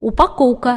упаковка.